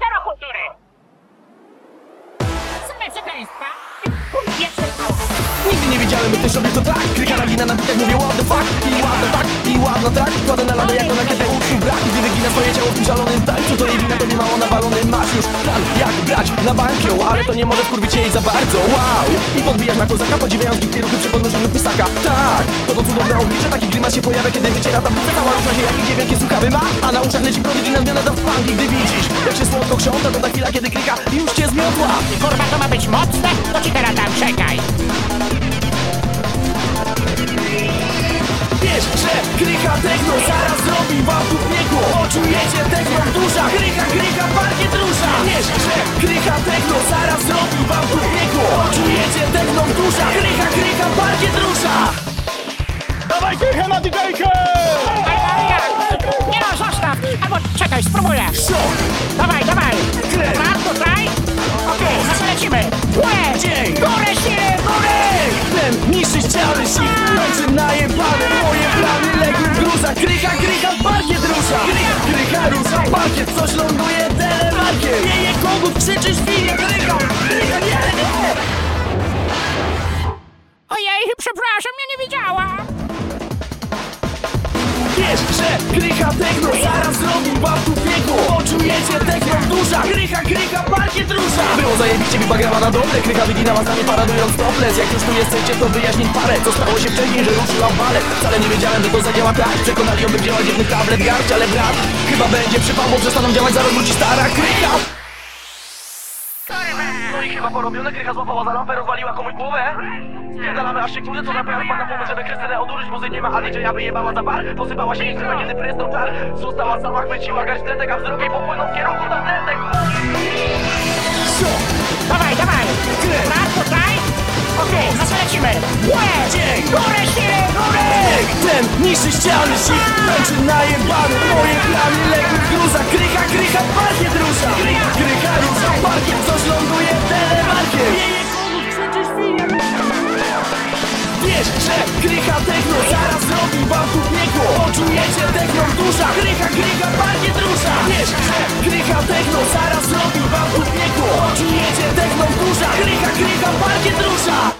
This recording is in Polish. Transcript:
Zero kultury. Jeszcze Nigdy nie wiedziałem, by ktoś robił to tak. Kryka nagina na bitach, mówię what the fuck? I ładno tak, i ładno tak Kładę na ladę jak na rakietę uczuł brak Gdy wygina swoje ciało w tym szalonym tańcu To jej wina, to nie mało nawalony Masz już plan, jak brać na bank ją Ale to nie może wkurwić jej za bardzo. Wow, i podbijasz na kozaka Podziwiając gitty ruchy przy podnoszeniu pisaka Tak, to to cudowne oblicze Taki grymas się pojawia, kiedy wyciera tablica Cała rusza się jak idzie wielkie słuchawy ma A na uszach leci prodyki na zmianę do funk I gdy widzisz, jak się słodko krząta To ta chwila, kiedy klika i już cię zmiotła Kurwa, to ma być mocne? To ci teraz tam czekaj. Wiesz, że krycha techno zaraz zrobi wam tu piekło. Poczujecie techno dusza, krycha, krycha, parkiet rusza Wiesz, że krycha techno zaraz zrobi wam tu piekło. Poczujecie techno dusza, krycha, krycha, parkiet rusza Dawaj krychę na! Spróbuję. Szok, Dawaj, dawaj. Kręć. Brat, tutaj. Okej, no to lecimy. Łe! Dzień. Górę, siły, góry! ten niższy ściany sik Leczy najebane moje plany legły w gruzach Krycha, krycha, parkiet rusza Krycha, krycha, rusza, parkiet Coś Wiesz, że krycha techno zaraz zrobi wam tu piekło. Poczujecie techno dusza Krycha, krycha, parkiet rusza Było zajebiście, mi bagrała na dobre. Krycha wyginała z nami paradując topless. Jak już tu jesteście, to wyjaśnić parę. Co stało się wcześniej, że ruszyłam balet Wcale nie wiedziałem, że to zadziała tak. Przekonali ją, by działać jedny tablet garść Ale brat, chyba będzie przypał, bo przestaną działać Zaraz wróci stara krycha chyba porobione, krycha złapała za lampę, rozwaliła komuś głowę Spierdalamy aż się kurde, co naprawdę wpadł na pomysł, żeby Krystynę odurzyć Muzy nie ma, a DJ aby jebała za bar Posypała się ich kiedy prysnął czar Została sama, chwyciła garść tretek, a wzrokiem popłynął w kierunku tabletek? Dawaj, dawaj. Brat, tutaj. Okej, no to lecimy. Łe! Dzień. Górę, siły, góry! Ej, ten niższy ściany sik Męczy najebany Moje plany legły w gruzach Krycha, krycha, parkiet rusza Krycha, krycha, rusza Parkiet, Wiesz, że krycha techno zaraz zrobi wam tu piekło. Poczujecie techno dusza Krycha, krycha, parkiet rusza Wiesz, że krycha techno zaraz zrobi wam tu piekło. Poczujecie techno dusza Krycha, krycha, parkiet rusza